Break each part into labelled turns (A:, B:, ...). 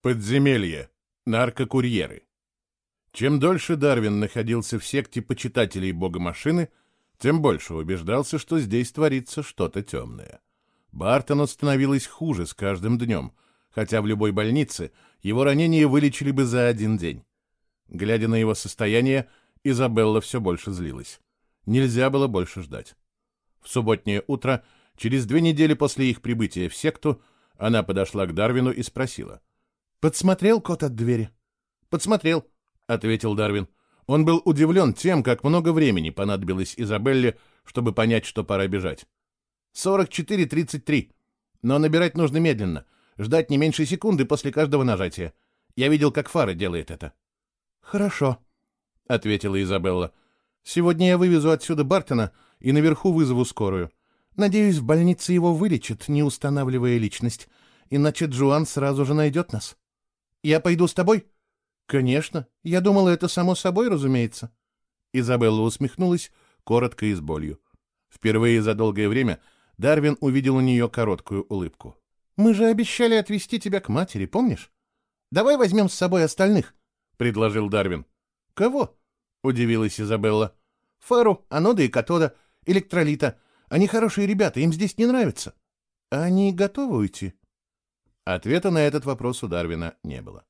A: Подземелье. Наркокурьеры. Чем дольше Дарвин находился в секте почитателей бога-машины, тем больше убеждался, что здесь творится что-то темное. Бартону становилось хуже с каждым днем, хотя в любой больнице его ранение вылечили бы за один день. Глядя на его состояние, Изабелла все больше злилась. Нельзя было больше ждать. В субботнее утро, через две недели после их прибытия в секту, она подошла к Дарвину и спросила. «Подсмотрел кот от двери?» «Подсмотрел», — ответил Дарвин. Он был удивлен тем, как много времени понадобилось Изабелле, чтобы понять, что пора бежать. «Сорок четыре тридцать три. Но набирать нужно медленно, ждать не меньше секунды после каждого нажатия. Я видел, как Фара делает это». «Хорошо», — ответила Изабелла. «Сегодня я вывезу отсюда Бартона и наверху вызову скорую. Надеюсь, в больнице его вылечат, не устанавливая личность, иначе Джоан сразу же найдет нас». «Я пойду с тобой?» «Конечно. Я думала, это само собой, разумеется». Изабелла усмехнулась, коротко и с болью. Впервые за долгое время Дарвин увидел у нее короткую улыбку. «Мы же обещали отвезти тебя к матери, помнишь? Давай возьмем с собой остальных», — предложил Дарвин. «Кого?» — удивилась Изабелла. «Фару, Анода и Катода, Электролита. Они хорошие ребята, им здесь не нравится». «Они готовы уйти?» Ответа на этот вопрос у Дарвина не было.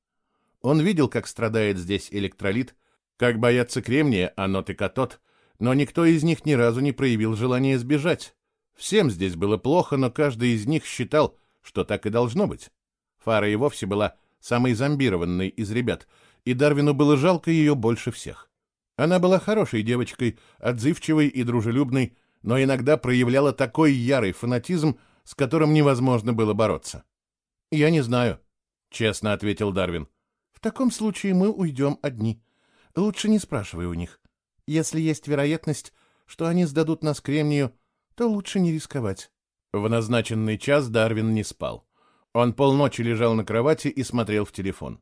A: Он видел, как страдает здесь электролит, как боятся кремния, анот и катод, но никто из них ни разу не проявил желания сбежать. Всем здесь было плохо, но каждый из них считал, что так и должно быть. Фара и вовсе была самой зомбированной из ребят, и Дарвину было жалко ее больше всех. Она была хорошей девочкой, отзывчивой и дружелюбной, но иногда проявляла такой ярый фанатизм, с которым невозможно было бороться. «Я не знаю», — честно ответил Дарвин. В таком случае мы уйдем одни. Лучше не спрашивай у них. Если есть вероятность, что они сдадут нас кремнию, то лучше не рисковать. В назначенный час Дарвин не спал. Он полночи лежал на кровати и смотрел в телефон.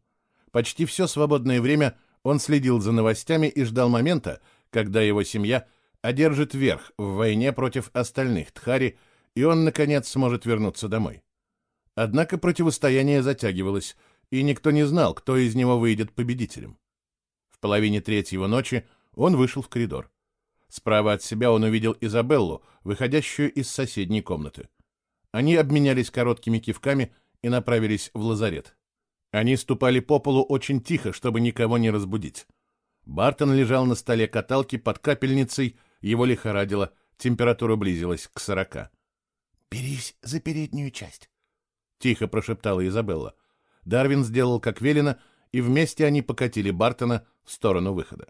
A: Почти все свободное время он следил за новостями и ждал момента, когда его семья одержит верх в войне против остальных Тхари, и он, наконец, сможет вернуться домой. Однако противостояние затягивалось, и никто не знал, кто из него выйдет победителем. В половине третьего ночи он вышел в коридор. Справа от себя он увидел Изабеллу, выходящую из соседней комнаты. Они обменялись короткими кивками и направились в лазарет. Они ступали по полу очень тихо, чтобы никого не разбудить. Бартон лежал на столе каталки под капельницей, его лихорадило, температура близилась к сорока. «Берись за переднюю часть», — тихо прошептала Изабелла. Дарвин сделал как велено, и вместе они покатили Бартона в сторону выхода.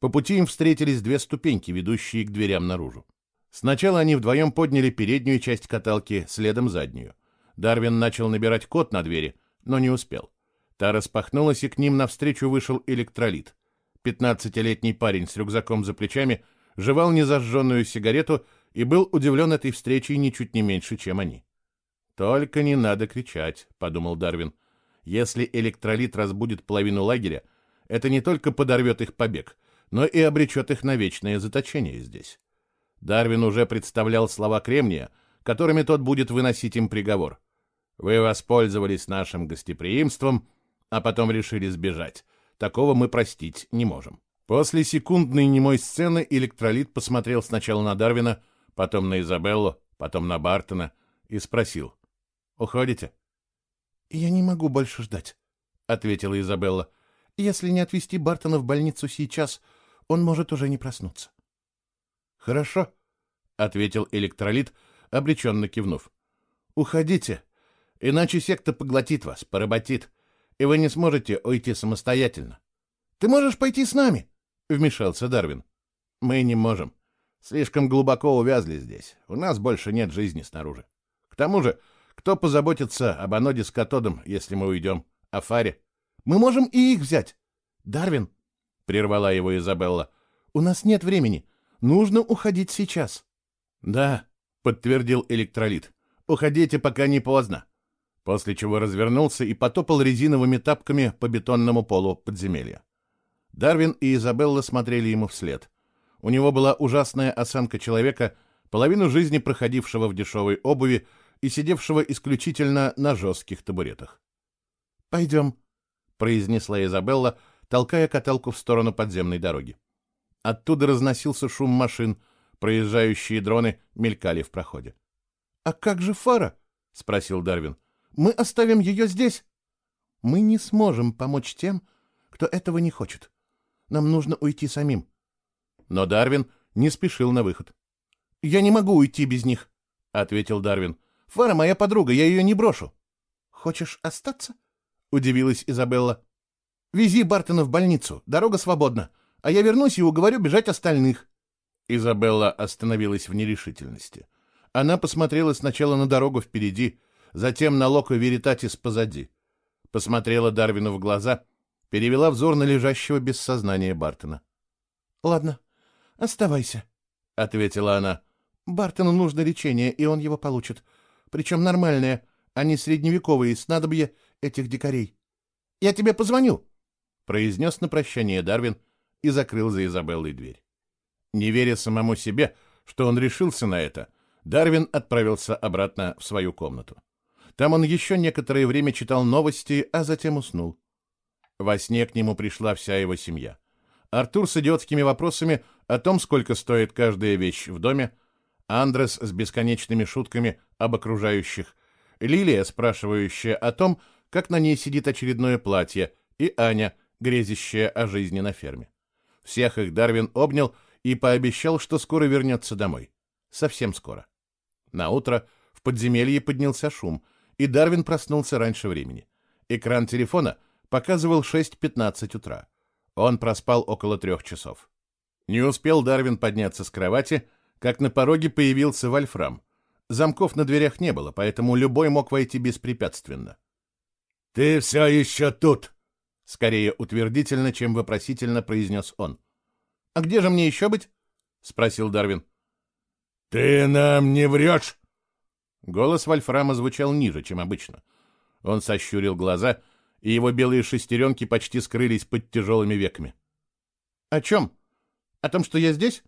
A: По пути им встретились две ступеньки, ведущие к дверям наружу. Сначала они вдвоем подняли переднюю часть каталки, следом заднюю. Дарвин начал набирать код на двери, но не успел. Та распахнулась, и к ним навстречу вышел электролит. Пятнадцатилетний парень с рюкзаком за плечами жевал незажженную сигарету и был удивлен этой встречей ничуть не меньше, чем они. «Только не надо кричать», — подумал Дарвин. Если электролит разбудит половину лагеря, это не только подорвет их побег, но и обречет их на вечное заточение здесь. Дарвин уже представлял слова Кремния, которыми тот будет выносить им приговор. «Вы воспользовались нашим гостеприимством, а потом решили сбежать. Такого мы простить не можем». После секундной немой сцены электролит посмотрел сначала на Дарвина, потом на Изабеллу, потом на Бартона и спросил. «Уходите?» «Я не могу больше ждать», — ответила Изабелла. «Если не отвезти Бартона в больницу сейчас, он может уже не проснуться». «Хорошо», — ответил электролит, обреченно кивнув. «Уходите, иначе секта поглотит вас, поработит, и вы не сможете уйти самостоятельно». «Ты можешь пойти с нами?» — вмешался Дарвин. «Мы не можем. Слишком глубоко увязли здесь. У нас больше нет жизни снаружи. К тому же кто позаботится об аноде с катодом, если мы уйдем? О фаре? Мы можем и их взять. Дарвин, — прервала его Изабелла, — у нас нет времени. Нужно уходить сейчас. Да, — подтвердил электролит. Уходите, пока не поздно. После чего развернулся и потопал резиновыми тапками по бетонному полу подземелья. Дарвин и Изабелла смотрели ему вслед. У него была ужасная осанка человека, половину жизни проходившего в дешевой обуви, и сидевшего исключительно на жестких табуретах. «Пойдем», — произнесла Изабелла, толкая каталку в сторону подземной дороги. Оттуда разносился шум машин, проезжающие дроны мелькали в проходе. «А как же фара?» — спросил Дарвин. «Мы оставим ее здесь?» «Мы не сможем помочь тем, кто этого не хочет. Нам нужно уйти самим». Но Дарвин не спешил на выход. «Я не могу уйти без них», — ответил Дарвин. «Фара моя подруга, я ее не брошу». «Хочешь остаться?» — удивилась Изабелла. «Вези Бартона в больницу, дорога свободна, а я вернусь и уговорю бежать остальных». Изабелла остановилась в нерешительности. Она посмотрела сначала на дорогу впереди, затем на Локо Веритатис позади. Посмотрела Дарвину в глаза, перевела взор на лежащего без сознания Бартона. — Ладно, оставайся, — ответила она. — Бартону нужно лечение, и он его получит. Причем нормальное, а не средневековые снадобья этих дикарей. — Я тебе позвоню, — произнес на прощание Дарвин и закрыл за Изабеллой дверь. Не веря самому себе, что он решился на это, Дарвин отправился обратно в свою комнату. Там он еще некоторое время читал новости, а затем уснул. Во сне к нему пришла вся его семья. Артур с идиотскими вопросами о том, сколько стоит каждая вещь в доме, Андрес с бесконечными шутками об окружающих, Лилия, спрашивающая о том, как на ней сидит очередное платье, и Аня, грезящая о жизни на ферме. Всех их Дарвин обнял и пообещал, что скоро вернется домой. Совсем скоро. На утро в подземелье поднялся шум, и Дарвин проснулся раньше времени. Экран телефона показывал 6.15 утра. Он проспал около трех часов. Не успел Дарвин подняться с кровати, как на пороге появился Вольфрам. Замков на дверях не было, поэтому любой мог войти беспрепятственно.
B: «Ты все еще тут!»
A: Скорее утвердительно, чем вопросительно произнес он. «А где же мне еще быть?» — спросил Дарвин.
B: «Ты нам не врешь?»
A: Голос Вольфрама звучал ниже, чем обычно. Он сощурил глаза, и его белые шестеренки почти скрылись под тяжелыми веками. «О чем? О том, что я здесь?»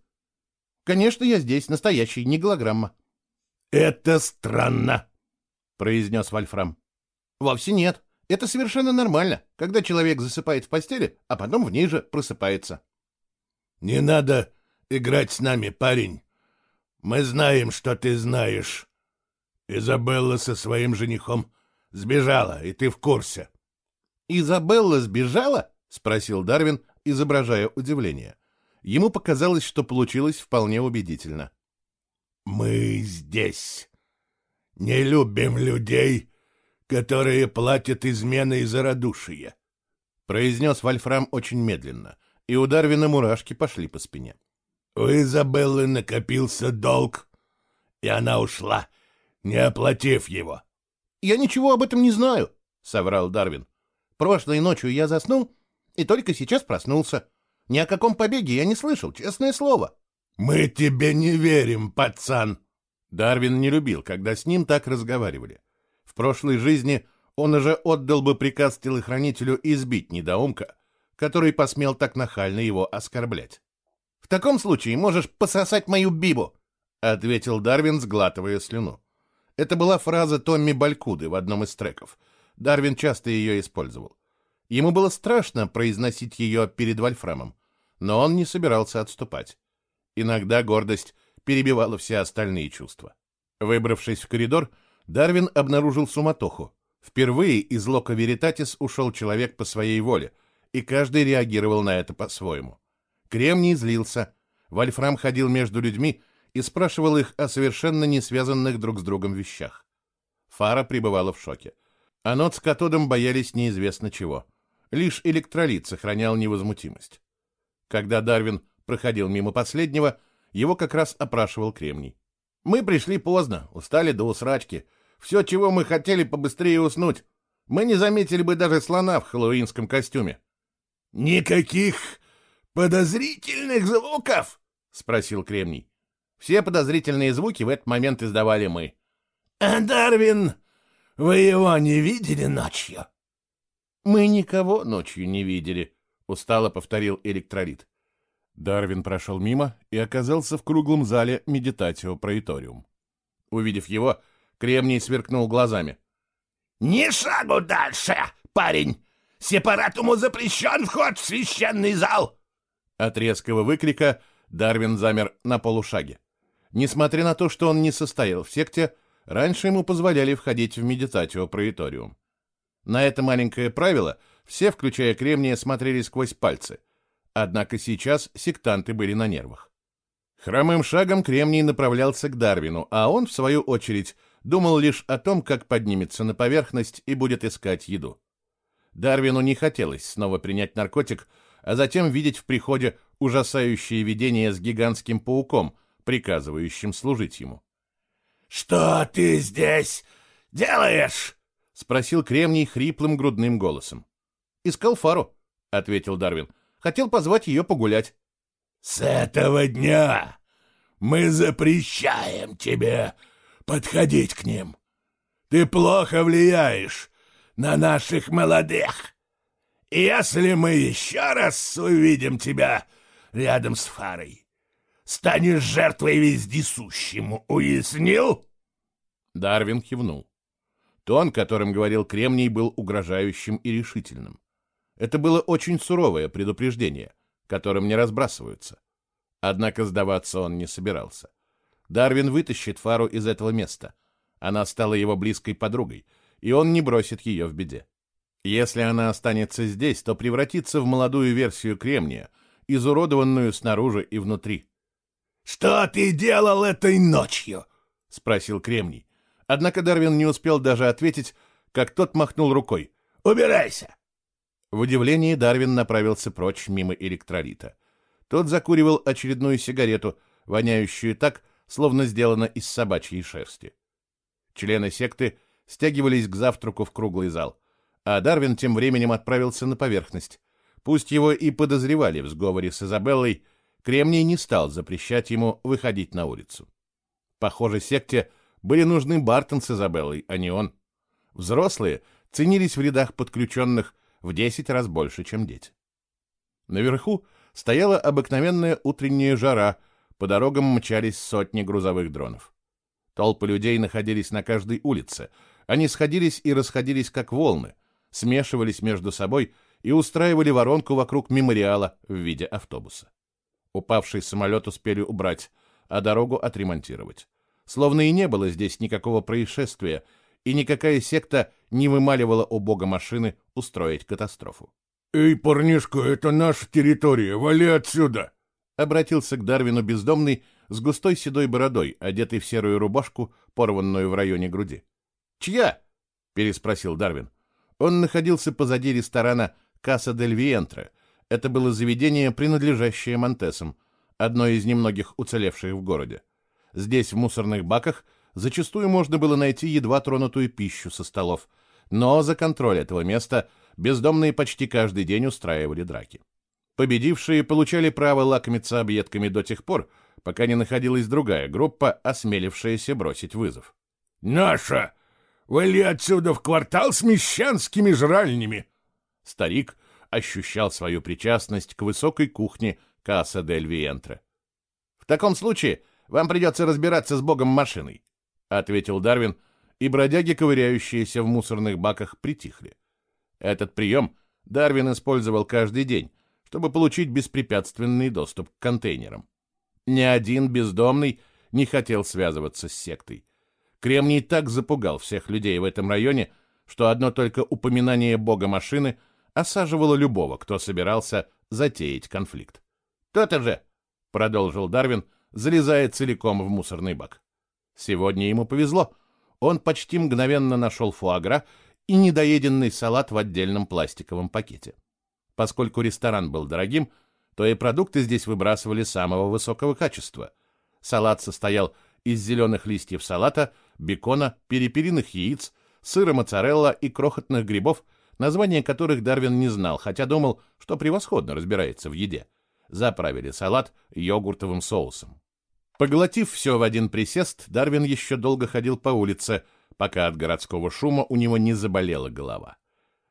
A: «Конечно, я здесь, настоящий, не голограмма».
B: «Это странно», —
A: произнес Вольфрам. «Вовсе нет. Это совершенно нормально, когда человек засыпает в постели, а потом в ней же просыпается».
B: «Не надо играть с нами, парень. Мы знаем, что ты знаешь. Изабелла со своим женихом сбежала, и ты в курсе».
A: «Изабелла сбежала?» — спросил Дарвин, изображая удивление. Ему показалось, что получилось вполне убедительно.
B: «Мы здесь не любим людей, которые платят изменой за радушие», —
A: произнес Вольфрам очень медленно — и у Дарвина мурашки пошли по спине.
B: У Изабеллы накопился долг, и она ушла, не оплатив его.
A: — Я ничего об этом не знаю, — соврал Дарвин. — Прошлой ночью я заснул и только сейчас проснулся. Ни о каком побеге я не слышал, честное слово.
B: — Мы тебе не верим, пацан.
A: Дарвин не любил, когда с ним так разговаривали. В прошлой жизни он уже отдал бы приказ телохранителю избить недоумка, который посмел так нахально его оскорблять. «В таком случае можешь пососать мою бибу», — ответил Дарвин, сглатывая слюну. Это была фраза Томми Балькуды в одном из треков. Дарвин часто ее использовал. Ему было страшно произносить ее перед Вольфрамом, но он не собирался отступать. Иногда гордость перебивала все остальные чувства. Выбравшись в коридор, Дарвин обнаружил суматоху. Впервые из Лока Веритатис ушел человек по своей воле, и каждый реагировал на это по-своему. Кремний злился, Вольфрам ходил между людьми и спрашивал их о совершенно не связанных друг с другом вещах. Фара пребывала в шоке. Анот с катодом боялись неизвестно чего. Лишь электролит сохранял невозмутимость. Когда Дарвин проходил мимо последнего, его как раз опрашивал Кремний. «Мы пришли поздно, устали до усрачки. Все, чего мы хотели, побыстрее уснуть. Мы не заметили бы даже слона в хэллоуинском костюме.
B: «Никаких подозрительных звуков?»
A: — спросил Кремний. Все подозрительные звуки в этот момент издавали мы.
B: «А Дарвин, вы его не видели ночью?»
A: «Мы никого ночью не видели», — устало повторил электролит. Дарвин прошел мимо и оказался в круглом зале медитатио проиториум. Увидев его, Кремний сверкнул глазами.
B: «Ни шагу дальше, Парень, сепаратуму запрещен вход в священный зал!»
A: От резкого выкрика Дарвин замер на полушаге. Несмотря на то, что он не состоял в секте, раньше ему позволяли входить в медитатио проиториум. На это маленькое правило все, включая кремния, смотрели сквозь пальцы. Однако сейчас сектанты были на нервах. Хромым шагом кремний направлялся к Дарвину, а он, в свою очередь, думал лишь о том, как поднимется на поверхность и будет искать еду. Дарвину не хотелось снова принять наркотик, а затем видеть в приходе ужасающее видение с гигантским пауком, приказывающим служить ему.
B: «Что ты здесь делаешь?» — спросил Кремний хриплым грудным голосом.
A: «Искал Фару», — ответил Дарвин. «Хотел позвать ее погулять».
B: «С этого дня мы запрещаем тебе подходить к ним. Ты плохо влияешь на наших молодых. Если мы еще раз увидим тебя рядом с Фарой, станешь жертвой вездесущему, уяснил?»
A: Дарвин кивнул. Тон, которым говорил Кремний, был угрожающим и решительным. Это было очень суровое предупреждение, которым не разбрасываются. Однако сдаваться он не собирался. Дарвин вытащит Фару из этого места. Она стала его близкой подругой, и он не бросит ее в беде. Если она останется здесь, то превратится в молодую версию Кремния, изуродованную снаружи и внутри.
B: «Что ты делал этой ночью?»
A: — спросил Кремний. Однако Дарвин не успел даже ответить, как тот махнул рукой.
B: «Убирайся!»
A: В удивлении Дарвин направился прочь мимо электролита. Тот закуривал очередную сигарету, воняющую так, словно сделана из собачьей шерсти. Члены секты стягивались к завтраку в круглый зал, а Дарвин тем временем отправился на поверхность. Пусть его и подозревали в сговоре с Изабеллой, Кремний не стал запрещать ему выходить на улицу. Похоже, секте были нужны Бартон с Изабеллой, а не он. Взрослые ценились в рядах подключенных в десять раз больше, чем дети. Наверху стояла обыкновенная утренняя жара, по дорогам мчались сотни грузовых дронов. Толпы людей находились на каждой улице. Они сходились и расходились, как волны, смешивались между собой и устраивали воронку вокруг мемориала в виде автобуса. Упавший самолет успели убрать, а дорогу отремонтировать. Словно и не было здесь никакого происшествия, и никакая секта не вымаливала у бога машины устроить катастрофу.
B: «Эй, парнишка, это наша территория, вали отсюда!»
A: Обратился к Дарвину бездомный с густой седой бородой, одетый в серую рубашку, порванную в районе груди. «Чья?» — переспросил Дарвин. Он находился позади ресторана «Касса дель Виентре». Это было заведение, принадлежащее Монтесам, одно из немногих уцелевших в городе. Здесь, в мусорных баках, зачастую можно было найти едва тронутую пищу со столов, но за контроль этого места бездомные почти каждый день устраивали драки. Победившие получали право лакомиться объедками до тех пор, пока не находилась другая группа, осмелившаяся бросить вызов.
B: «Наша! Вали отсюда в квартал с мещанскими жральнями!»
A: Старик ощущал свою причастность к высокой кухне Касса дель Виентре. «В таком случае вам придется разбираться с богом машиной», — ответил Дарвин, и бродяги, ковыряющиеся в мусорных баках, притихли. Этот прием Дарвин использовал каждый день, чтобы получить беспрепятственный доступ к контейнерам. Ни один бездомный не хотел связываться с сектой. Кремний так запугал всех людей в этом районе, что одно только упоминание бога машины осаживало любого, кто собирался затеять конфликт. «То-то же!» — продолжил Дарвин — залезая целиком в мусорный бак. Сегодня ему повезло. Он почти мгновенно нашел фуагра и недоеденный салат в отдельном пластиковом пакете. Поскольку ресторан был дорогим, то и продукты здесь выбрасывали самого высокого качества. Салат состоял из зеленых листьев салата, бекона, перепелиных яиц, сыра моцарелла и крохотных грибов, названия которых Дарвин не знал, хотя думал, что превосходно разбирается в еде. Заправили салат йогуртовым соусом. Поглотив все в один присест, Дарвин еще долго ходил по улице, пока от городского шума у него не заболела голова.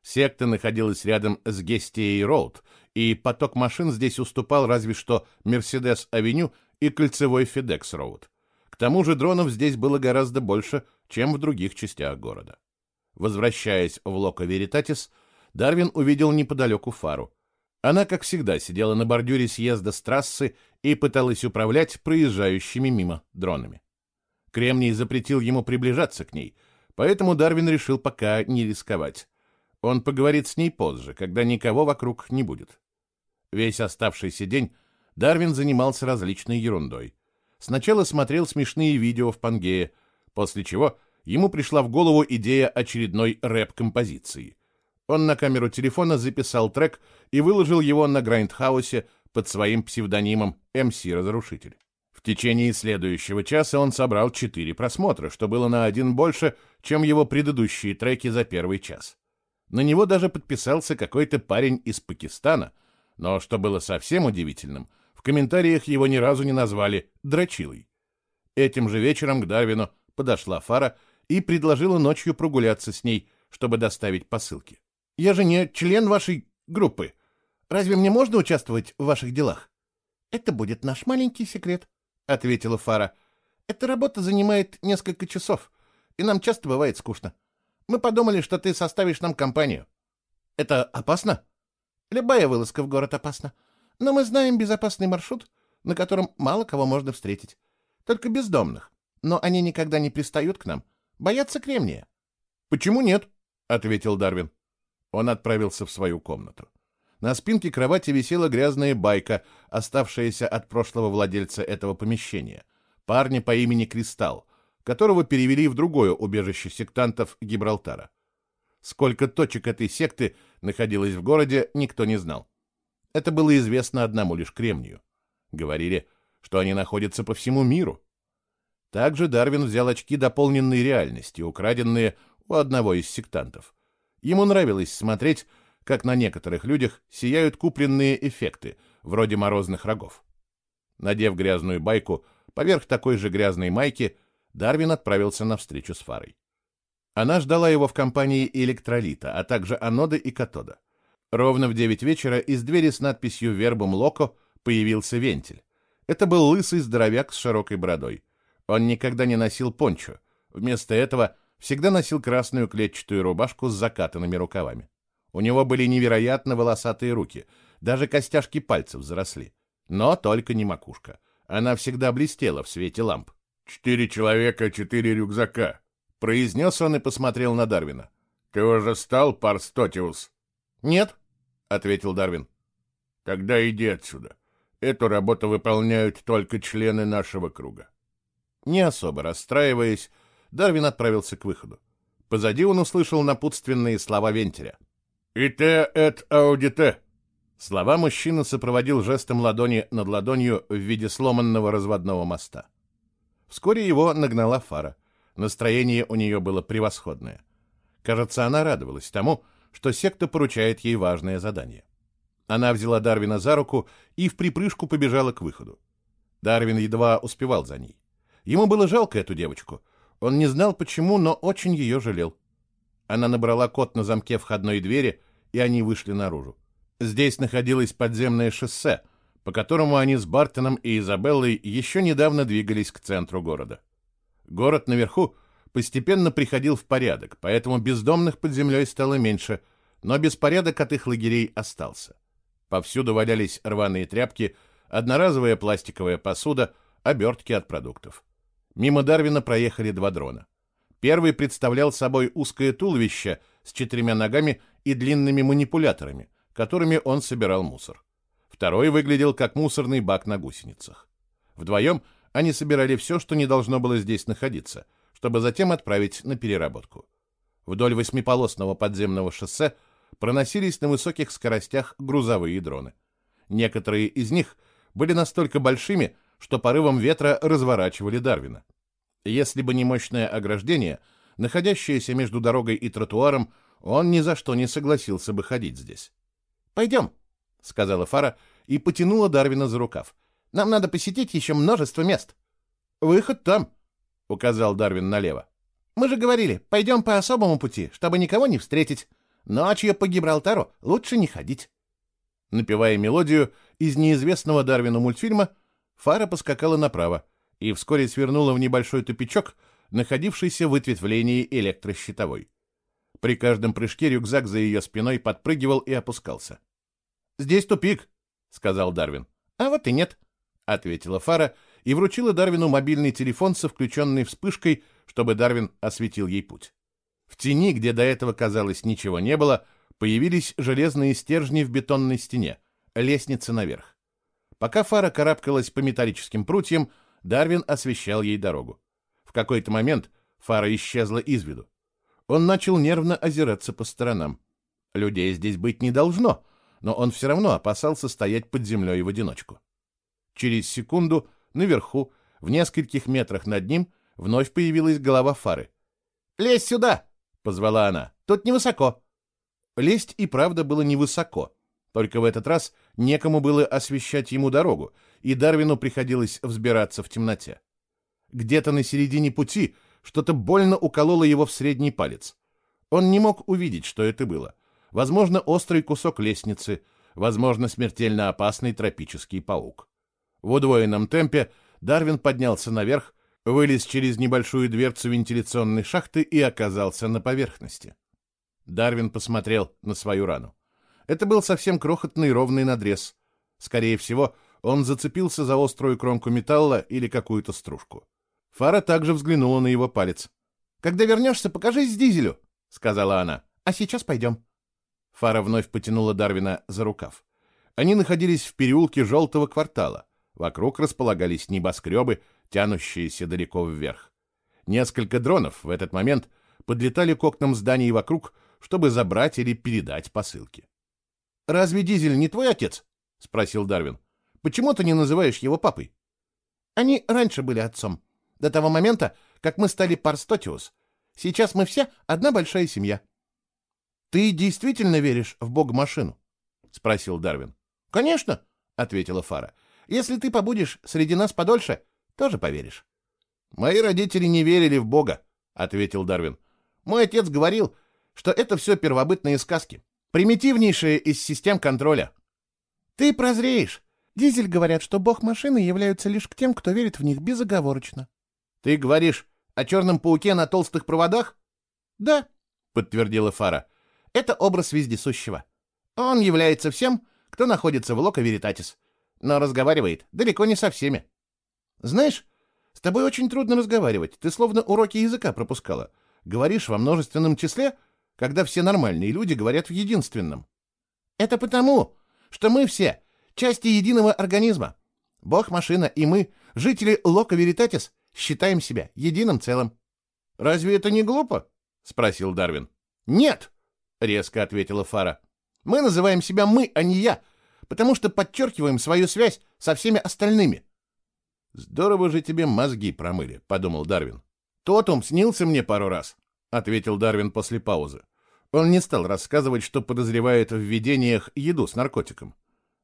A: Секта находилась рядом с Гестией-Роуд, и поток машин здесь уступал разве что Мерседес-авеню и кольцевой Федекс-Роуд. К тому же дронов здесь было гораздо больше, чем в других частях города. Возвращаясь в Локо Веритатис, Дарвин увидел неподалеку фару. Она, как всегда, сидела на бордюре съезда с трассы и пыталась управлять проезжающими мимо дронами. Кремний запретил ему приближаться к ней, поэтому Дарвин решил пока не рисковать. Он поговорит с ней позже, когда никого вокруг не будет. Весь оставшийся день Дарвин занимался различной ерундой. Сначала смотрел смешные видео в Пангее, после чего ему пришла в голову идея очередной рэп-композиции. Он на камеру телефона записал трек и выложил его на Грайндхаусе под своим псевдонимом MC-разрушитель. В течение следующего часа он собрал четыре просмотра, что было на один больше, чем его предыдущие треки за первый час. На него даже подписался какой-то парень из Пакистана, но, что было совсем удивительным, в комментариях его ни разу не назвали «дрочилой». Этим же вечером к Дарвину подошла Фара и предложила ночью прогуляться с ней, чтобы доставить посылки. «Я же не член вашей группы. Разве мне можно участвовать в ваших делах?» «Это будет наш маленький секрет», — ответила Фара. «Эта работа занимает несколько часов, и нам часто бывает скучно. Мы подумали, что ты составишь нам компанию. Это опасно? Любая вылазка в город опасна. Но мы знаем безопасный маршрут, на котором мало кого можно встретить. Только бездомных. Но они никогда не пристают к нам. Боятся кремния. Почему нет? ответил Дарвин. Он отправился в свою комнату. На спинке кровати висела грязная байка, оставшаяся от прошлого владельца этого помещения, парня по имени Кристалл, которого перевели в другое убежище сектантов Гибралтара. Сколько точек этой секты находилось в городе, никто не знал. Это было известно одному лишь Кремнию. Говорили, что они находятся по всему миру. Также Дарвин взял очки дополненной реальности, украденные у одного из сектантов. Ему нравилось смотреть, как на некоторых людях сияют купленные эффекты, вроде морозных рогов. Надев грязную байку поверх такой же грязной майки, Дарвин отправился на встречу с Фарой. Она ждала его в компании электролита, а также анода и катода. Ровно в девять вечера из двери с надписью «Вербум Локо» появился вентиль. Это был лысый здоровяк с широкой бородой. Он никогда не носил пончо. Вместо этого всегда носил красную клетчатую рубашку с закатанными рукавами. У него были невероятно волосатые руки, даже костяшки пальцев заросли. Но только не макушка. Она всегда блестела в свете ламп.
B: «Четыре человека, четыре рюкзака», — произнес он и посмотрел на Дарвина. «Ты уже стал Парстотиус?»
A: «Нет», — ответил Дарвин.
B: «Тогда иди отсюда. Эту работу выполняют только члены нашего круга».
A: Не особо расстраиваясь, Дарвин отправился к выходу. Позади он услышал напутственные слова Вентиля.
B: «Ите эт аудите».
A: Слова мужчина сопроводил жестом ладони над ладонью в виде сломанного разводного моста. Вскоре его нагнала фара. Настроение у нее было превосходное. Кажется, она радовалась тому, что секта поручает ей важное задание. Она взяла Дарвина за руку и в припрыжку побежала к выходу. Дарвин едва успевал за ней. Ему было жалко эту девочку. Он не знал почему, но очень ее жалел. Она набрала код на замке входной двери, и они вышли наружу. Здесь находилось подземное шоссе, по которому они с Бартоном и Изабеллой еще недавно двигались к центру города. Город наверху постепенно приходил в порядок, поэтому бездомных под землей стало меньше, но беспорядок от их лагерей остался. Повсюду валялись рваные тряпки, одноразовая пластиковая посуда, обертки от продуктов. Мимо Дарвина проехали два дрона. Первый представлял собой узкое туловище с четырьмя ногами и длинными манипуляторами, которыми он собирал мусор. Второй выглядел как мусорный бак на гусеницах. Вдвоем они собирали все, что не должно было здесь находиться, чтобы затем отправить на переработку. Вдоль восьмиполосного подземного шоссе проносились на высоких скоростях грузовые дроны. Некоторые из них были настолько большими, что порывом ветра разворачивали Дарвина. Если бы не мощное ограждение, находящееся между дорогой и тротуаром, он ни за что не согласился бы ходить здесь. «Пойдем», — сказала Фара и потянула Дарвина за рукав. «Нам надо посетить еще множество мест». «Выход там», — указал Дарвин налево. «Мы же говорили, пойдем по особому пути, чтобы никого не встретить. Ночью по Гибралтару лучше не ходить». Напевая мелодию из неизвестного Дарвину мультфильма, Фара поскакала направо и вскоре свернула в небольшой тупичок, находившийся в ответвлении электрощитовой. При каждом прыжке рюкзак за ее спиной подпрыгивал и опускался. «Здесь тупик», — сказал Дарвин. «А вот и нет», — ответила Фара и вручила Дарвину мобильный телефон со включенной вспышкой, чтобы Дарвин осветил ей путь. В тени, где до этого, казалось, ничего не было, появились железные стержни в бетонной стене, лестница наверх. Пока Фара карабкалась по металлическим прутьям, Дарвин освещал ей дорогу. В какой-то момент Фара исчезла из виду. Он начал нервно озираться по сторонам. Людей здесь быть не должно, но он все равно опасался стоять под землей в одиночку. Через секунду наверху, в нескольких метрах над ним, вновь появилась голова Фары. «Лезь сюда!» — позвала она. «Тут невысоко». Лезть и правда было невысоко. Только в этот раз некому было освещать ему дорогу, и Дарвину приходилось взбираться в темноте. Где-то на середине пути что-то больно укололо его в средний палец. Он не мог увидеть, что это было. Возможно, острый кусок лестницы, возможно, смертельно опасный тропический паук. В удвоенном темпе Дарвин поднялся наверх, вылез через небольшую дверцу вентиляционной шахты и оказался на поверхности. Дарвин посмотрел на свою рану. Это был совсем крохотный ровный надрез. Скорее всего, он зацепился за острую кромку металла или какую-то стружку. Фара также взглянула на его палец. «Когда вернешься, покажись Дизелю», — сказала она. «А сейчас пойдем». Фара вновь потянула Дарвина за рукав. Они находились в переулке желтого квартала. Вокруг располагались небоскребы, тянущиеся далеко вверх. Несколько дронов в этот момент подлетали к окнам зданий вокруг, чтобы забрать или передать посылки. «Разве Дизель не твой отец?» — спросил Дарвин. «Почему ты не называешь его папой?» «Они раньше были отцом, до того момента, как мы стали Парстотиус. Сейчас мы все одна большая семья». «Ты действительно веришь в бога-машину?» — спросил Дарвин. «Конечно», — ответила Фара. «Если ты побудешь среди нас подольше, тоже поверишь». «Мои родители не верили в бога», — ответил Дарвин. «Мой отец говорил, что это все первобытные сказки, примитивнейшие из систем контроля». «Ты прозреешь. Дизель говорят, что бог машины являются лишь к тем, кто верит в них безоговорочно». «Ты говоришь о черном пауке на толстых проводах?» «Да», — подтвердила Фара. «Это образ вездесущего. Он является всем, кто находится в Локо Веритатис, но разговаривает далеко не со всеми. Знаешь, с тобой очень трудно разговаривать, ты словно уроки языка пропускала. Говоришь во множественном числе, когда все нормальные люди говорят в единственном. Это потому, что мы все части единого организма. Бог, машина и мы, жители Лока Веритатис, считаем себя единым целым. Разве это не глупо? спросил Дарвин. Нет, резко ответила Фара. Мы называем себя мы, а не я, потому что подчеркиваем свою связь со всеми остальными. Здорово же тебе мозги промыли, подумал Дарвин. Тотум снился мне пару раз, ответил Дарвин после паузы. Он не стал рассказывать, что подозревает в видениях еду с наркотиком.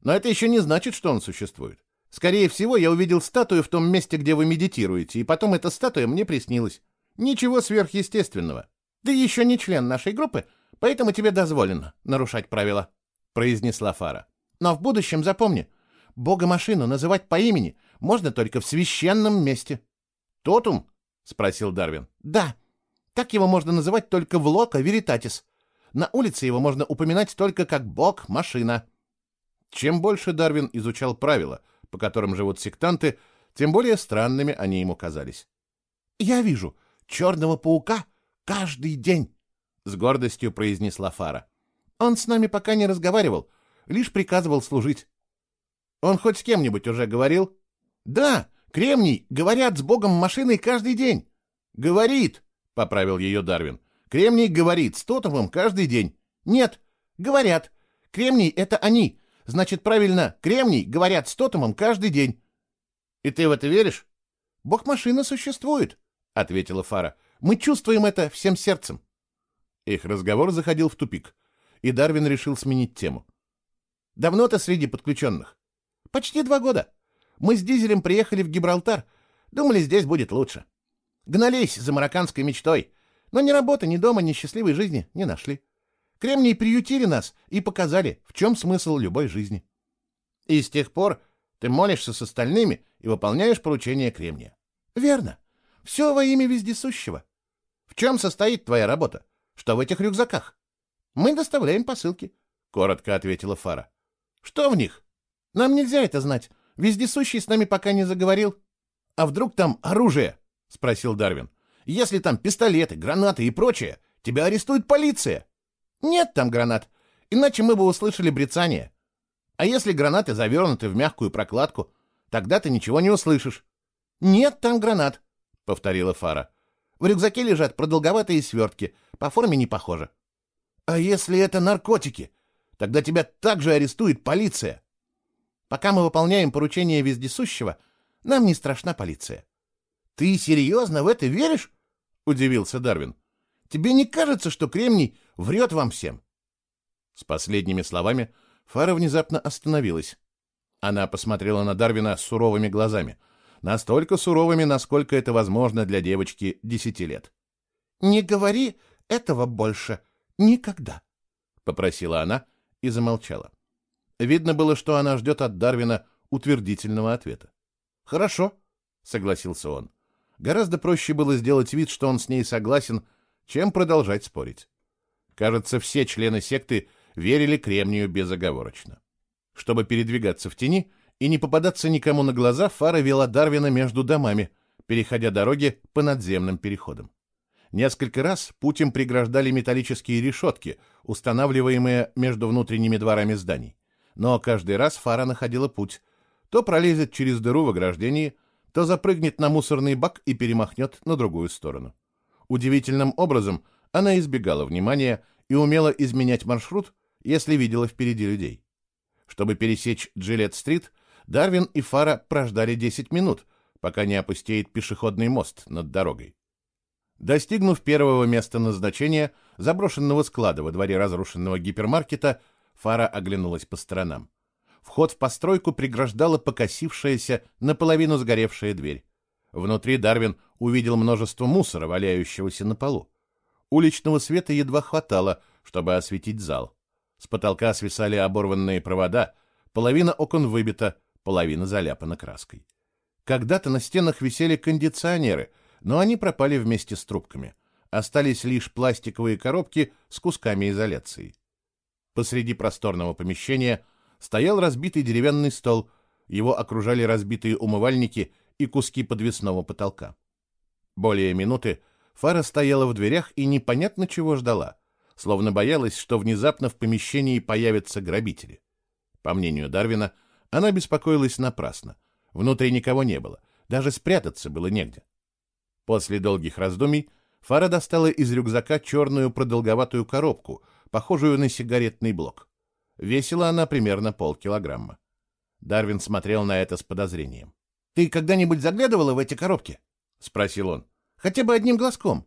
A: Но это еще не значит, что он существует. Скорее всего, я увидел статую в том месте, где вы медитируете, и потом эта статуя мне приснилась. Ничего сверхъестественного. Ты еще не член нашей группы, поэтому тебе дозволено нарушать правила», — произнесла Фара. «Но в будущем запомни, бога-машину называть по имени можно только в священном месте». «Тотум?» — спросил Дарвин. «Да. Так его можно называть только в Лока Веритатис. На улице его можно упоминать только как бог-машина». Чем больше Дарвин изучал правила, по которым живут сектанты, тем более странными они ему казались. «Я вижу черного паука каждый день», — с гордостью произнесла Фара. «Он с нами пока не разговаривал, лишь приказывал служить». «Он хоть с кем-нибудь уже говорил?» «Да, Кремний, говорят с богом машиной каждый день». «Говорит», — поправил ее Дарвин. «Кремний говорит с Тотовым каждый день». «Нет, говорят. Кремний — это они. Значит, правильно, Кремний говорят с Тотомом каждый день». «И ты в это веришь?» «Бог-машина существует», — ответила Фара. «Мы чувствуем это всем сердцем». Их разговор заходил в тупик, и Дарвин решил сменить тему. «Давно ты среди подключенных?» «Почти два года. Мы с Дизелем приехали в Гибралтар. Думали, здесь будет лучше. Гнались за марокканской мечтой, но ни работы, ни дома, ни счастливой жизни не нашли. Кремний приютили нас и показали, в чем смысл любой жизни. И с тех пор ты молишься с остальными и выполняешь поручения Кремния. Верно. Все во имя вездесущего. В чем состоит твоя работа?
C: Что в этих рюкзаках? Мы доставляем посылки, коротко ответила Фара. Что в них? Нам нельзя это знать. Вездесущий с нами пока не заговорил. А вдруг там оружие? спросил Дарвин. Если там пистолеты, гранаты и прочее, тебя арестует полиция. Нет там гранат, иначе мы бы услышали брецание. А если гранаты завернуты в мягкую прокладку, тогда ты ничего не услышишь. Нет там гранат, повторила Фара. В рюкзаке лежат продолговатые свертки, по форме не похоже. А если это наркотики? Тогда тебя также арестует полиция. Пока мы выполняем поручение вездесущего, нам не страшна полиция. Ты серьезно в это веришь? Удивился Дарвин. Тебе не кажется, что Кремний врет вам всем? С последними словами Фара внезапно остановилась. Она посмотрела на Дарвина суровыми глазами, настолько суровыми, насколько это возможно для девочки десяти лет. «Не говори этого больше никогда», — попросила она и замолчала. Видно было, что она ждет от Дарвина утвердительного ответа. «Хорошо», — согласился он. Гораздо проще было сделать вид, что он с ней согласен, чем продолжать спорить. Кажется, все члены секты верили Кремнию безоговорочно. Чтобы передвигаться в тени и не попадаться никому на глаза, Фара вела Дарвина между домами, переходя дороги по надземным переходам. Несколько раз путем преграждали металлические решетки, устанавливаемые между внутренними дворами зданий. Но каждый раз Фара находила путь. То пролезет через дыру в ограждении, то запрыгнет на мусорный бак и перемахнет на другую сторону. Удивительным образом она избегала внимания и умела изменять маршрут, если видела впереди людей. Чтобы пересечь Джилет-стрит, Дарвин и Фара прождали 10 минут, пока не опустеет пешеходный мост над дорогой. Достигнув первого места назначения, заброшенного склада во дворе разрушенного гипермаркета, Фара оглянулась по сторонам. Вход в постройку преграждала покосившаяся, наполовину сгоревшая дверь. Внутри Дарвин увидел множество мусора, валяющегося на полу. Уличного света едва хватало, чтобы осветить зал. С потолка свисали оборванные провода, половина окон выбита, половина заляпана краской. Когда-то на стенах висели кондиционеры, но они пропали вместе с трубками. Остались лишь пластиковые коробки с кусками изоляции. Посреди просторного помещения стоял разбитый деревянный стол, его окружали разбитые умывальники и куски подвесного потолка. Более минуты Фара стояла в дверях и непонятно чего ждала, словно боялась, что внезапно в помещении появятся грабители. По мнению Дарвина, она беспокоилась напрасно. Внутри никого не было, даже спрятаться было негде. После долгих раздумий Фара достала из рюкзака черную продолговатую коробку, похожую на сигаретный блок. Весила она примерно полкилограмма. Дарвин смотрел на это с подозрением. «Ты когда-нибудь заглядывала в эти коробки?» — спросил он. «Хотя бы одним глазком».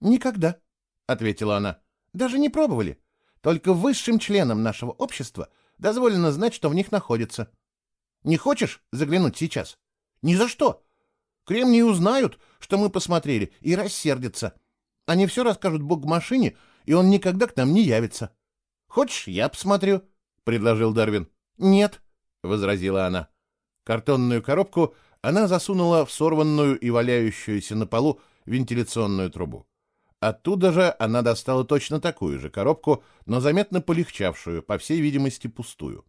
C: «Никогда», — ответила она. «Даже не пробовали. Только высшим членам нашего общества дозволено знать, что в них находится. Не хочешь заглянуть сейчас?» «Ни за что. Кремнии узнают, что мы посмотрели, и рассердятся. Они все расскажут Бог машине, и он никогда к нам не явится». «Хочешь, я посмотрю?» — предложил Дарвин. «Нет», — возразила она. Картонную коробку она засунула в сорванную и валяющуюся на полу вентиляционную трубу. Оттуда же она достала точно такую же коробку, но заметно полегчавшую, по всей видимости, пустую.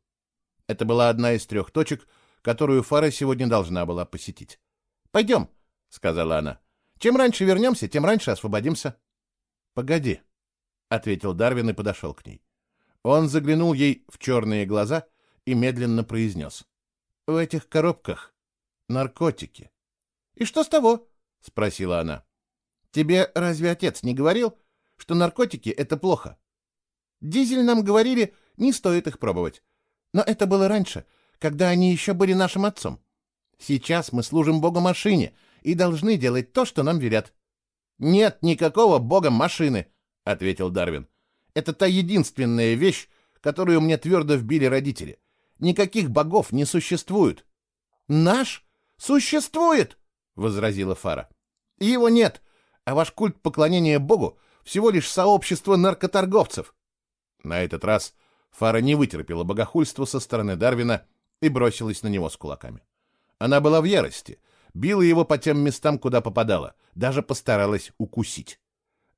C: Это была одна из трех точек, которую Фара сегодня должна была посетить. «Пойдем», — сказала она. «Чем раньше вернемся, тем раньше освободимся». «Погоди», — ответил Дарвин и подошел к ней. Он заглянул ей в черные глаза и медленно произнес. «В этих коробках наркотики. — И что с того? — спросила она. — Тебе разве отец не говорил, что наркотики — это плохо? Дизель нам говорили, не стоит их пробовать. Но это было раньше, когда они еще были нашим отцом. Сейчас мы служим богу машине и должны делать то, что нам велят. — Нет никакого бога машины, — ответил Дарвин. — Это та единственная вещь, которую мне твердо вбили родители. Никаких богов не существует. — Наш? «Существует!» — возразила Фара. «Его нет, а ваш культ поклонения Богу всего лишь сообщество наркоторговцев». На этот раз Фара не вытерпела богохульства со стороны Дарвина и бросилась на него с кулаками. Она была в ярости, била его по тем местам, куда попадала, даже постаралась укусить.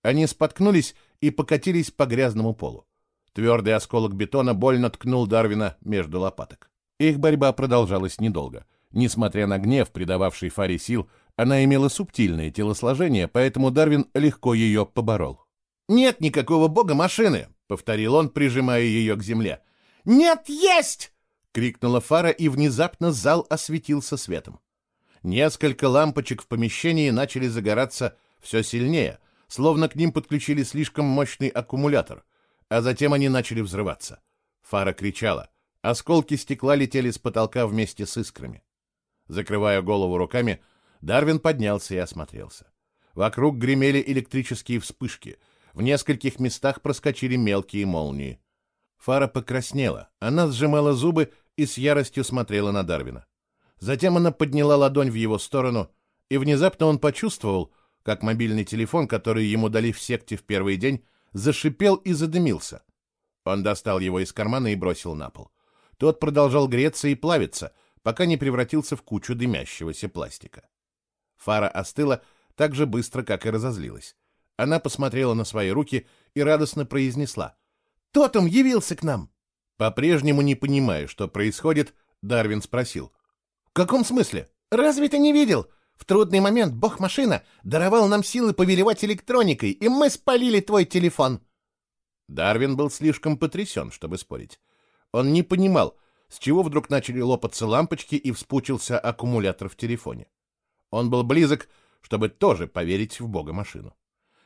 C: Они споткнулись и покатились по грязному полу. Твердый осколок бетона больно ткнул Дарвина между лопаток. Их борьба продолжалась недолго. Несмотря на гнев, придававший Фаре сил, она имела субтильное телосложение, поэтому Дарвин легко ее поборол. «Нет никакого бога машины!» — повторил он, прижимая ее к земле. «Нет, есть!» — крикнула Фара, и внезапно зал осветился светом. Несколько лампочек в помещении начали загораться все сильнее, словно к ним подключили слишком мощный аккумулятор — а затем они начали взрываться. Фара кричала. Осколки стекла летели с потолка вместе с искрами. Закрывая голову руками, Дарвин поднялся и осмотрелся. Вокруг гремели электрические вспышки. В нескольких местах проскочили мелкие молнии. Фара покраснела. Она сжимала зубы и с яростью смотрела на Дарвина. Затем она подняла ладонь в его сторону, и внезапно он почувствовал, как мобильный телефон, который ему дали в секте в первый день, зашипел и задымился. Он достал его из кармана и бросил на пол. Тот продолжал греться и плавиться, пока не превратился в кучу дымящегося пластика. Фара остыла так же быстро, как и разозлилась. Она посмотрела на свои руки и радостно произнесла. «Тотум явился к нам!» По-прежнему не понимая, что происходит, Дарвин спросил. «В каком смысле? Разве ты не видел? В трудный момент бог-машина даровал нам силы повелевать электроникой, и мы спалили твой телефон. Дарвин был слишком потрясен, чтобы спорить. Он не понимал, с чего вдруг начали лопаться лампочки и вспучился аккумулятор в телефоне. Он был близок, чтобы тоже поверить в бога-машину.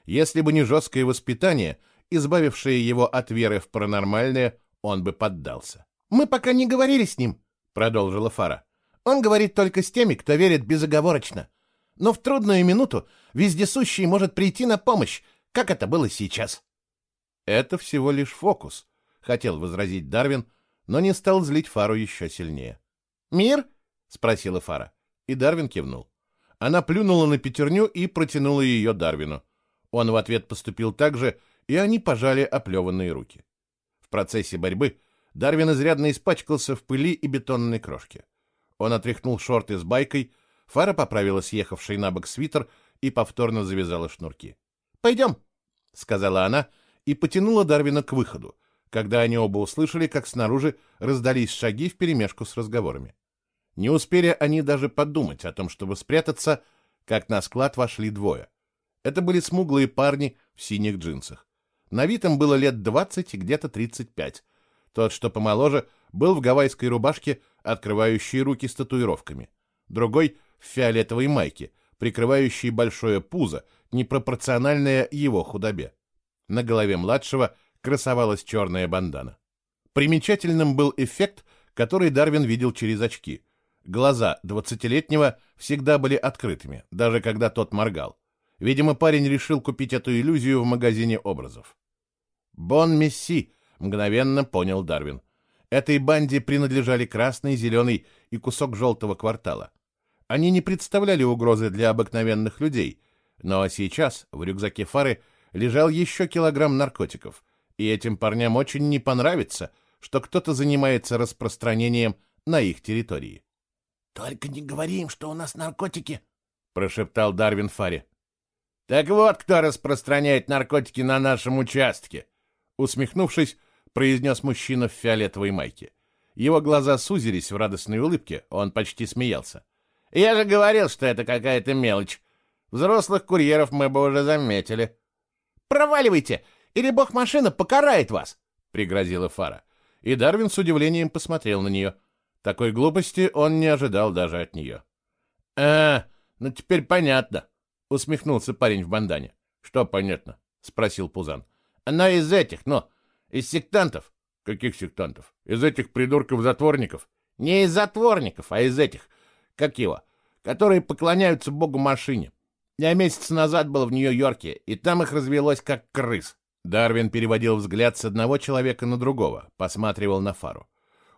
C: Если бы не жесткое воспитание, избавившее его от веры в паранормальное, он бы поддался. «Мы пока не говорили с ним», — продолжила Фара. Он говорит только с теми, кто верит безоговорочно. Но в трудную минуту вездесущий может прийти на помощь, как это было сейчас. Это всего лишь фокус, хотел возразить Дарвин, но не стал злить Фару еще сильнее. Мир? спросила Фара, и Дарвин кивнул. Она плюнула на пятерню и протянула ее Дарвину. Он в ответ поступил так же, и они пожали оплеванные руки. В процессе борьбы Дарвин изрядно испачкался в пыли и бетонной крошке. Он отряхнул шорты с байкой, Фара поправила съехавший на бок свитер и повторно завязала шнурки. «Пойдем», — сказала она и потянула Дарвина к выходу, когда они оба услышали, как снаружи раздались шаги вперемешку с разговорами. Не успели они даже подумать о том, чтобы спрятаться, как на склад вошли двое. Это были смуглые парни в синих джинсах. На вид им было лет двадцать и где-то тридцать пять. Тот, что помоложе, был в гавайской рубашке открывающий руки с татуировками, другой — в фиолетовой майке, прикрывающей большое пузо, непропорциональное его худобе. На голове младшего красовалась черная бандана. Примечательным был эффект, который Дарвин видел через очки. Глаза двадцатилетнего всегда были открытыми, даже когда тот моргал. Видимо, парень решил купить эту иллюзию в магазине образов. «Бон Месси», — мгновенно понял Дарвин. Этой банде принадлежали красный, зеленый и кусок желтого квартала. Они не представляли угрозы для обыкновенных людей, но сейчас в рюкзаке Фары лежал еще килограмм наркотиков, и этим парням очень не понравится, что кто-то занимается распространением на их территории.
B: «Только не говори им, что у нас наркотики», —
C: прошептал Дарвин Фаре. «Так вот, кто распространяет наркотики на нашем участке!» Усмехнувшись, произнес мужчина в фиолетовой майке. Его глаза сузились в радостной улыбке, он почти смеялся. «Я же говорил, что это какая-то мелочь. Взрослых курьеров мы бы уже заметили». «Проваливайте, или бог-машина покарает вас!» — пригрозила Фара. И Дарвин с удивлением посмотрел на нее. Такой глупости он не ожидал даже от нее. «А, ну теперь понятно», — усмехнулся парень в бандане. «Что понятно?» — спросил Пузан. «Она из этих, но из сектантов? Каких сектантов? Из этих придурков-затворников? Не из затворников, а из этих, как его, которые поклоняются богу-машине. Я месяц назад был в Нью-Йорке, и там их развелось как крыс. Дарвин переводил взгляд с одного человека на другого, посматривал на фару.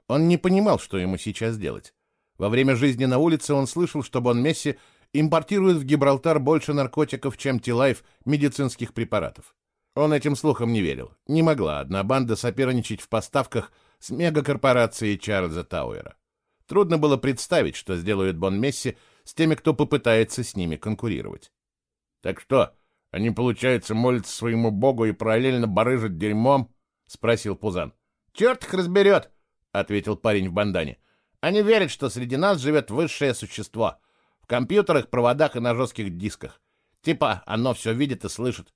C: Он не понимал, что ему сейчас делать. Во время жизни на улице он слышал, что Бон Месси импортирует в Гибралтар больше наркотиков, чем Тилайф медицинских препаратов. Он этим слухам не верил. Не могла одна банда соперничать в поставках с мегакорпорацией Чарльза Тауэра. Трудно было представить, что сделают Бон Месси с теми, кто попытается с ними конкурировать. «Так что,
A: Они, получается, молятся своему богу и параллельно барыжат дерьмом? — спросил Пузан.
C: — Черт их разберет, — ответил парень в бандане. — Они верят, что среди нас живет высшее существо. В компьютерах, проводах и на жестких дисках. Типа оно все видит и слышит.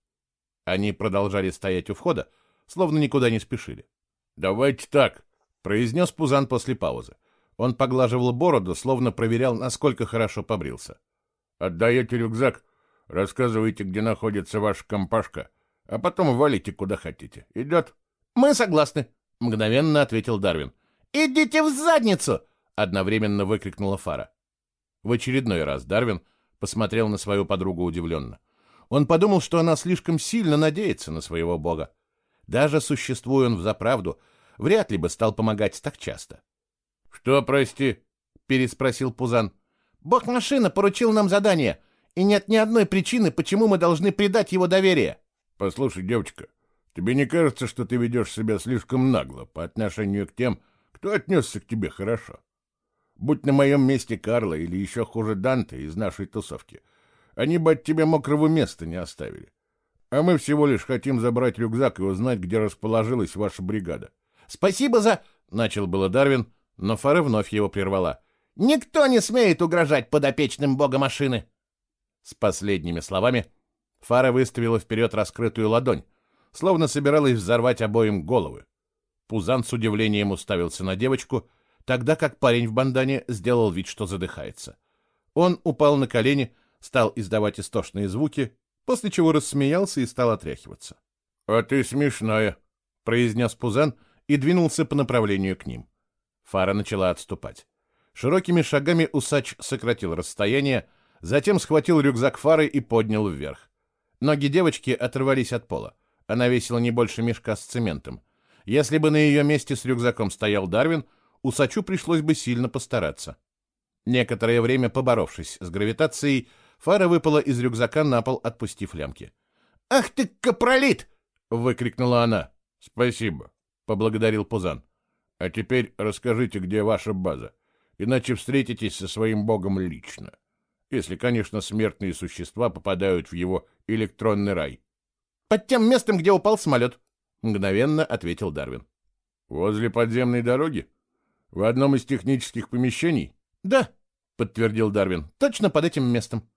A: Они продолжали стоять у входа, словно никуда не спешили. — Давайте так, — произнес Пузан после паузы. Он поглаживал бороду, словно проверял, насколько хорошо побрился. — Отдаете рюкзак, рассказывайте, где находится ваша компашка, а потом валите куда хотите. Идет?
C: — Мы согласны, — мгновенно ответил Дарвин. — Идите в задницу! — одновременно выкрикнула Фара.
A: В очередной раз Дарвин посмотрел на свою подругу удивленно. Он подумал, что она слишком сильно надеется на своего бога. Даже существуя он в заправду, вряд ли бы стал помогать так часто. — Что, прости? — переспросил Пузан.
C: — Бог-машина поручил нам задание, и нет ни одной причины, почему мы должны предать его доверие.
A: — Послушай, девочка, тебе не кажется, что ты ведешь себя слишком нагло по отношению к тем, кто отнесся к тебе хорошо? Будь на моем месте Карла или еще хуже Данте из нашей тусовки, они бы от тебя мокрого места не оставили. А мы всего лишь хотим забрать рюкзак и узнать, где расположилась ваша бригада.
C: — Спасибо за... — начал было Дарвин, но Фара вновь его прервала. — Никто не смеет угрожать подопечным бога машины.
A: С последними словами Фара выставила вперед раскрытую ладонь, словно собиралась взорвать обоим головы. Пузан с удивлением уставился на девочку, тогда как парень в бандане сделал вид, что задыхается. Он упал на колени, стал издавать истошные звуки, после чего рассмеялся и стал отряхиваться. — А ты смешная, — произнес Пузан и двинулся по направлению к ним. Фара начала отступать. Широкими шагами усач сократил расстояние, затем схватил рюкзак Фары и поднял вверх. Ноги девочки оторвались от пола. Она весила не больше мешка с цементом. Если бы на ее месте с рюкзаком стоял Дарвин, усачу пришлось бы сильно постараться. Некоторое время поборовшись с гравитацией, Фара выпала из рюкзака на пол, отпустив лямки.
C: «Ах ты, капролит!»
A: — выкрикнула она. «Спасибо», — поблагодарил Пузан. «А теперь расскажите, где ваша база, иначе встретитесь со своим богом лично. Если, конечно, смертные существа попадают в его электронный рай».
C: «Под тем местом, где упал самолет», —
A: мгновенно ответил Дарвин. «Возле подземной дороги? В одном из технических помещений?»
C: «Да», — подтвердил Дарвин, — «точно под этим местом».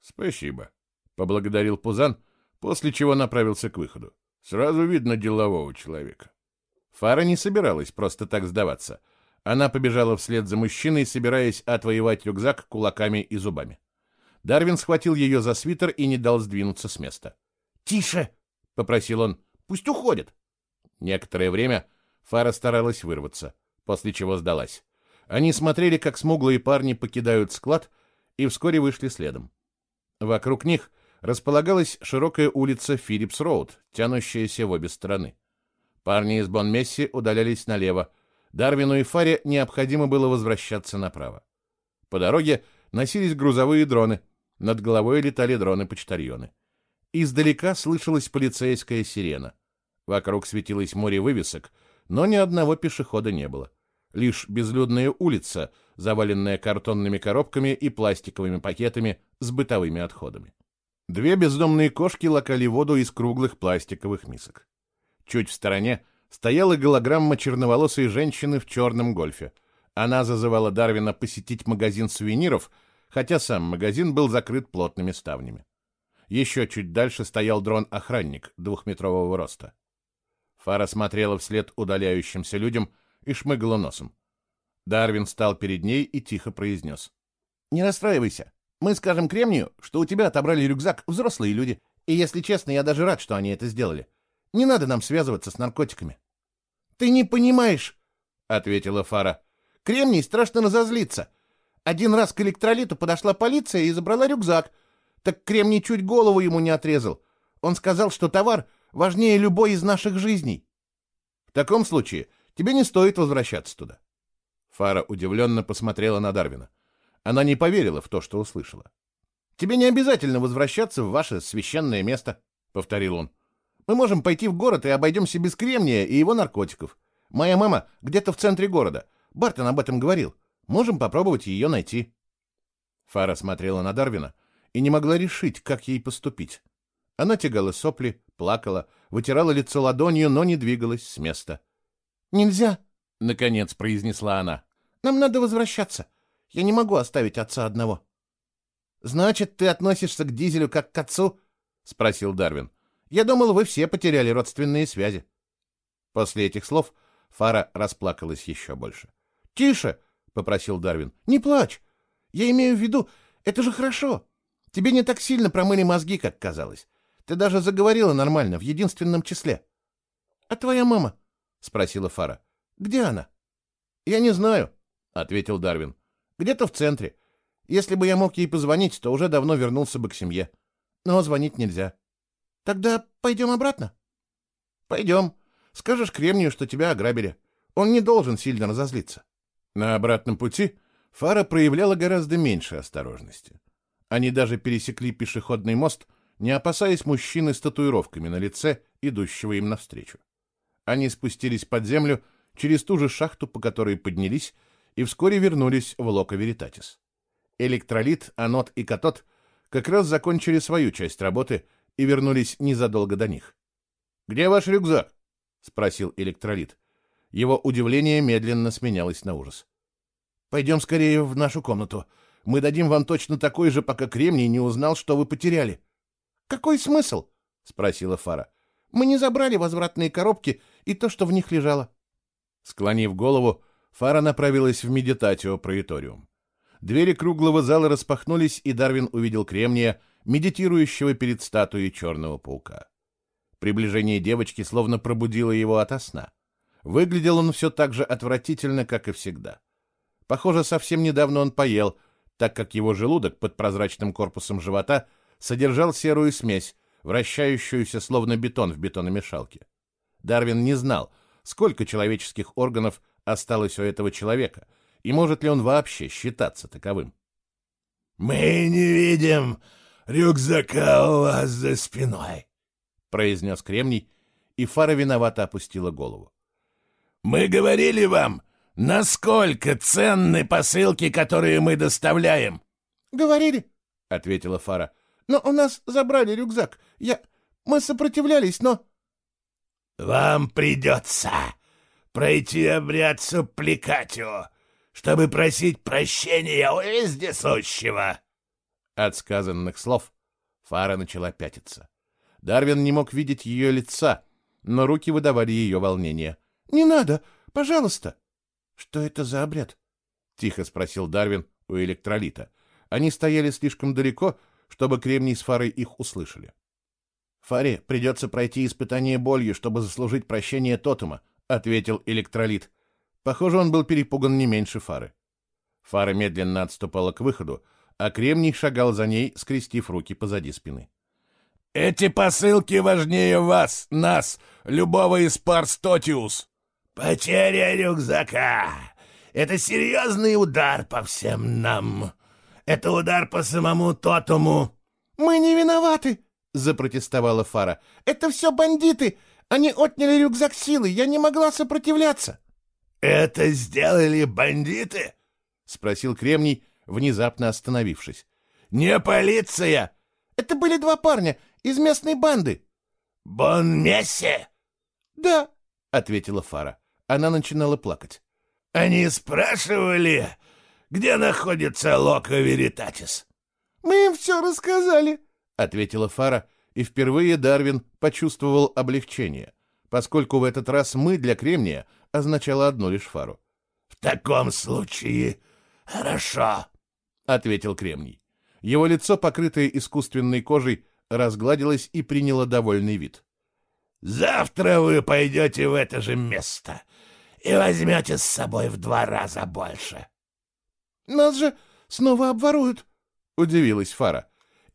A: «Спасибо», — поблагодарил Пузан, после чего направился к выходу. «Сразу видно делового человека». Фара не собиралась просто так сдаваться. Она побежала вслед за мужчиной, собираясь отвоевать рюкзак кулаками и зубами. Дарвин схватил ее за свитер и не дал сдвинуться с места.
C: «Тише!» — попросил он. «Пусть уходит!»
A: Некоторое время Фара старалась вырваться, после чего сдалась. Они смотрели, как смуглые парни покидают склад, и вскоре вышли следом. Вокруг них располагалась широкая улица Филлипс-Роуд, тянущаяся в обе стороны. Парни из Бон-Месси удалялись налево. Дарвину и Фаре необходимо было возвращаться направо. По дороге носились грузовые дроны. Над головой летали дроны-почтальоны. Издалека слышалась полицейская сирена. Вокруг светилось море вывесок, но ни одного пешехода не было. Лишь безлюдная улица, заваленная картонными коробками и пластиковыми пакетами с бытовыми отходами. Две бездомные кошки лакали воду из круглых пластиковых мисок. Чуть в стороне стояла голограмма черноволосой женщины в черном гольфе. Она зазывала Дарвина посетить магазин сувениров, хотя сам магазин был закрыт плотными ставнями. Еще чуть дальше стоял дрон-охранник двухметрового роста. Фара смотрела вслед удаляющимся людям и шмыгала носом. Дарвин встал перед ней и тихо произнес.
C: «Не расстраивайся. Мы скажем Кремнию, что у тебя отобрали рюкзак взрослые люди. И, если честно, я даже рад, что они это сделали. Не надо нам связываться с наркотиками». «Ты не понимаешь», — ответила Фара. «Кремний страшно разозлится. Один раз к электролиту подошла полиция и забрала рюкзак. Так Кремний чуть голову ему не отрезал. Он сказал, что товар важнее любой из наших жизней».
A: «В таком случае тебе не стоит возвращаться туда». Фара удивленно посмотрела на Дарвина. Она не поверила в то, что услышала.
C: «Тебе не обязательно возвращаться в ваше священное место», — повторил он. «Мы можем пойти в город и обойдемся без кремния и его наркотиков. Моя мама где-то в центре города. Бартон об этом говорил. Можем попробовать ее найти».
A: Фара смотрела на Дарвина и не могла решить, как ей поступить.
C: Она тягала сопли, плакала, вытирала лицо ладонью, но не двигалась с места. «Нельзя!» — наконец произнесла она. «Нам надо возвращаться. Я не могу оставить отца одного». «Значит, ты относишься к Дизелю как к отцу?» — спросил Дарвин. «Я думал, вы все потеряли родственные связи». После этих слов Фара расплакалась еще больше. «Тише!» — попросил Дарвин. «Не плачь! Я имею в виду, это же хорошо. Тебе не так сильно промыли мозги, как казалось. Ты даже заговорила нормально, в единственном числе». «А твоя мама?» — спросила Фара. «Где она?» «Я не знаю», — ответил Дарвин. «Где-то в центре. Если бы я мог ей позвонить, то уже давно вернулся бы к семье. Но звонить нельзя». «Тогда пойдем обратно?» «Пойдем. Скажешь Кремнию, что тебя ограбили. Он не должен сильно разозлиться». На обратном пути Фара проявляла гораздо меньше осторожности. Они даже пересекли пешеходный мост, не опасаясь мужчины с татуировками на лице, идущего им навстречу. Они спустились под землю через ту же шахту, по которой поднялись, и вскоре вернулись в Локо Веритатис. Электролит, Анот и Катот как раз закончили свою часть работы и вернулись незадолго до них. «Где ваш рюкзак?» — спросил Электролит. Его удивление медленно сменялось на ужас. «Пойдем скорее в нашу комнату. Мы дадим вам точно такой же, пока Кремний не узнал, что вы потеряли». «Какой смысл?» — спросила Фара. Мы не забрали возвратные коробки и то, что в них лежало. Склонив голову, Фара направилась в медитатио проиториум. Двери круглого зала распахнулись, и Дарвин увидел кремния, медитирующего перед статуей черного паука. Приближение девочки словно пробудило его ото сна. Выглядел он все так же отвратительно, как и всегда. Похоже, совсем недавно он поел, так как его желудок под прозрачным корпусом живота содержал серую смесь, вращающуюся словно бетон в бетономешалке. Дарвин не знал, сколько человеческих органов осталось у этого человека, и может ли он вообще считаться таковым.
B: «Мы не видим рюкзака у вас за спиной», — произнес Кремний, и Фара виновато опустила голову. «Мы говорили вам, насколько ценны посылки, которые мы доставляем». «Говорили», — ответила Фара. Но у нас забрали рюкзак. Я... Мы сопротивлялись, но...» «Вам придется пройти обряд суппликатио, чтобы просить прощения у вездесущего».
C: От сказанных слов Фара начала пятиться. Дарвин не мог видеть ее лица, но руки выдавали ее волнение. «Не надо, пожалуйста!» «Что это за обряд?» — тихо спросил Дарвин у электролита. Они стояли слишком далеко, чтобы Кремний с Фарой их услышали. «Фаре придется пройти испытание болью, чтобы заслужить прощение Тотема», — ответил электролит. Похоже, он был перепуган не меньше Фары. Фара медленно отступала к выходу, а Кремний шагал за ней, скрестив руки позади спины.
B: «Эти посылки важнее вас, нас, любого из пар Стотиус!» «Потеря рюкзака! Это серьезный удар по всем нам!» Это удар по самому Тотому. Мы не виноваты, запротестовала Фара. Это все бандиты. Они отняли рюкзак силы. Я не могла сопротивляться. Это сделали бандиты? спросил Кремний, внезапно остановившись. Не полиция. Это были два парня из местной банды. Бон Месси? Да, ответила Фара. Она начинала плакать. Они спрашивали, где находится Лока Веритатис?» «Мы им все рассказали», — ответила Фара, и впервые Дарвин почувствовал облегчение, поскольку в этот раз «мы» для Кремния означало одну лишь Фару. «В таком случае хорошо», — ответил Кремний. Его лицо, покрытое искусственной кожей, разгладилось и приняло довольный вид. «Завтра вы пойдете в это же место и возьмете с собой в два раза больше». Нас же снова обворуют, — удивилась Фара.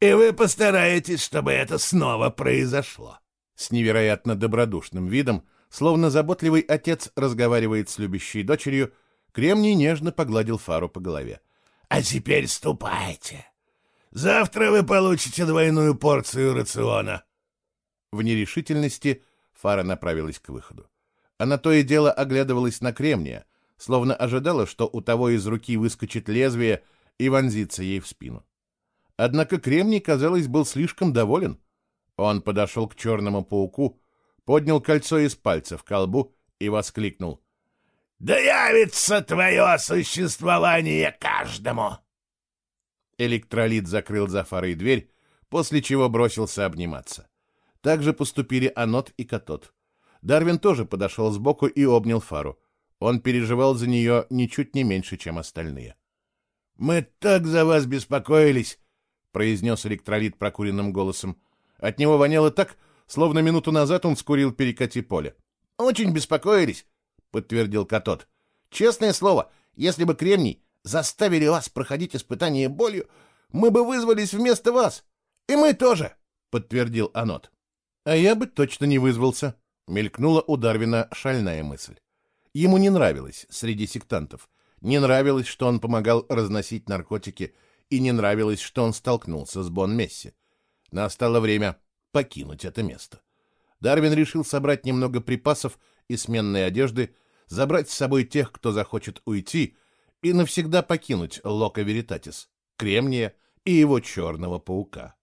B: И вы постараетесь, чтобы это снова произошло. С невероятно добродушным видом, словно заботливый отец разговаривает с любящей дочерью, Кремний нежно погладил Фару по голове. — А теперь ступайте. Завтра вы получите двойную порцию рациона. В нерешительности Фара направилась к выходу. Она то и дело оглядывалась на Кремния, словно ожидала, что у того из руки выскочит лезвие и вонзится ей в спину. Однако Кремний, казалось, был слишком доволен.
A: Он подошел к черному пауку, поднял кольцо из пальца в колбу и воскликнул.
B: «Да явится твое существование каждому!»
A: Электролит закрыл за фарой дверь, после чего бросился обниматься. Так же поступили Анот и Катот. Дарвин тоже подошел сбоку и обнял фару. Он переживал за нее ничуть не меньше, чем остальные.
B: «Мы так за вас беспокоились!»
A: — произнес электролит прокуренным голосом. От него воняло так, словно минуту назад он скурил перекати поле.
C: «Очень беспокоились», — подтвердил Катот. «Честное слово, если бы Кремний заставили вас проходить испытание болью, мы бы вызвались вместо вас. И мы тоже», — подтвердил Анот.
A: «А я бы точно не вызвался», — мелькнула у Дарвина шальная мысль. Ему не нравилось среди сектантов, не нравилось, что он помогал разносить наркотики, и не нравилось, что он столкнулся с Бон Месси. Настало время покинуть это место. Дарвин решил собрать немного припасов и сменной одежды, забрать с собой тех, кто захочет уйти, и навсегда покинуть Лока Веритатис, Кремния и его черного паука.